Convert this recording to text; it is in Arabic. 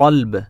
قلب